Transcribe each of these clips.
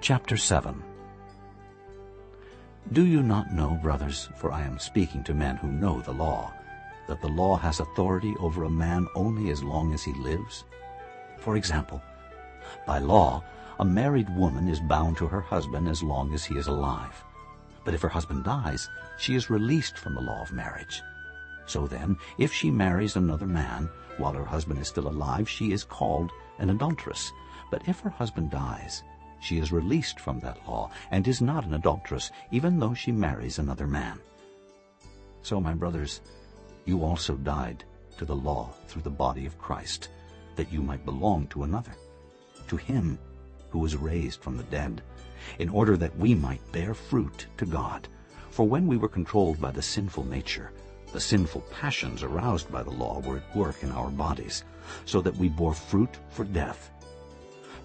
Chapter 7 Do you not know, brothers, for I am speaking to men who know the law, that the law has authority over a man only as long as he lives? For example, by law, a married woman is bound to her husband as long as he is alive. But if her husband dies, she is released from the law of marriage. So then, if she marries another man while her husband is still alive, she is called an adulteress. But if her husband dies, she is released from that law and is not an adulteress, even though she marries another man. So, my brothers, you also died to the law through the body of Christ, that you might belong to another, to him who was raised from the dead, in order that we might bear fruit to God. For when we were controlled by the sinful nature, the sinful passions aroused by the law were at work in our bodies, so that we bore fruit for death.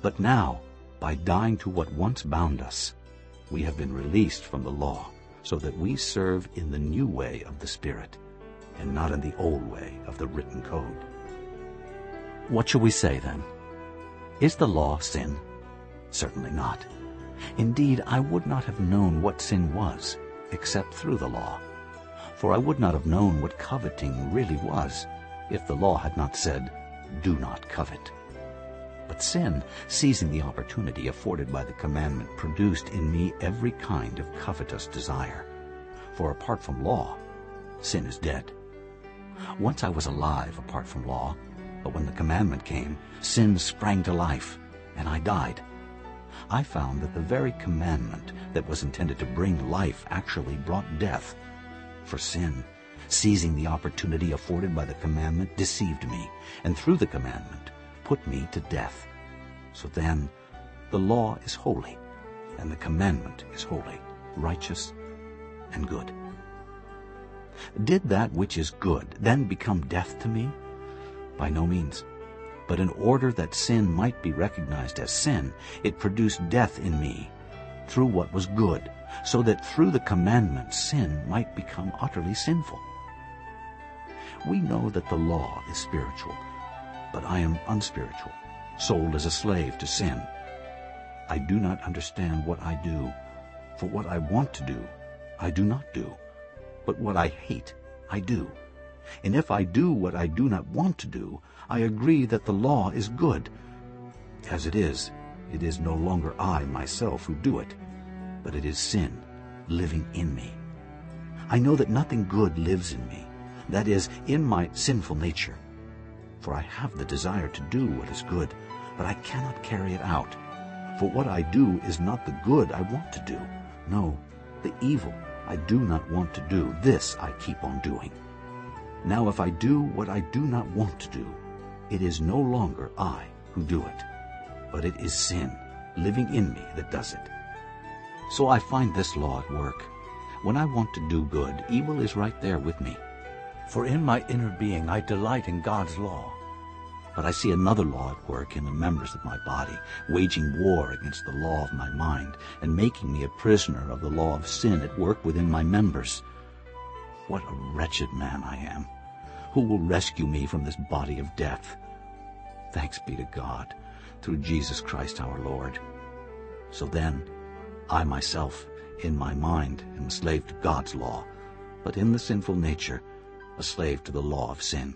But now, by dying to what once bound us, we have been released from the law, so that we serve in the new way of the Spirit, and not in the old way of the written code. What shall we say then? Is the law sin? Certainly not. Indeed, I would not have known what sin was, except through the law. For I would not have known what coveting really was, if the law had not said, Do not covet. But sin, seizing the opportunity afforded by the commandment, produced in me every kind of covetous desire. For apart from law, sin is dead. Once I was alive apart from law, but when the commandment came, sin sprang to life, and I died. I found that the very commandment that was intended to bring life actually brought death. For sin, seizing the opportunity afforded by the commandment, deceived me, and through the commandment put me to death. So then, the law is holy, and the commandment is holy, righteous, and good. Did that which is good then become death to me? By no means. But in order that sin might be recognized as sin, it produced death in me through what was good, so that through the commandment sin might become utterly sinful. We know that the law is spiritual, but I am unspiritual, sold as a slave to sin. I do not understand what I do, for what I want to do, I do not do, but what I hate, I do. And if I do what I do not want to do, I agree that the law is good. As it is, it is no longer I myself who do it, but it is sin living in me. I know that nothing good lives in me, that is, in my sinful nature. For I have the desire to do what is good, but I cannot carry it out. For what I do is not the good I want to do. No, the evil I do not want to do, this I keep on doing. Now if I do what I do not want to do, it is no longer I who do it, but it is sin living in me that does it. So I find this law at work. When I want to do good, evil is right there with me. For in my inner being I delight in God's law. But I see another law at work in the members of my body, waging war against the law of my mind, and making me a prisoner of the law of sin at work within my members. What a wretched man I am! Who will rescue me from this body of death? Thanks be to God, through Jesus Christ our Lord. So then, I myself, in my mind, am a slave to God's law, but in the sinful nature, a slave to the law of sin.